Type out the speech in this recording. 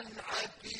حكيم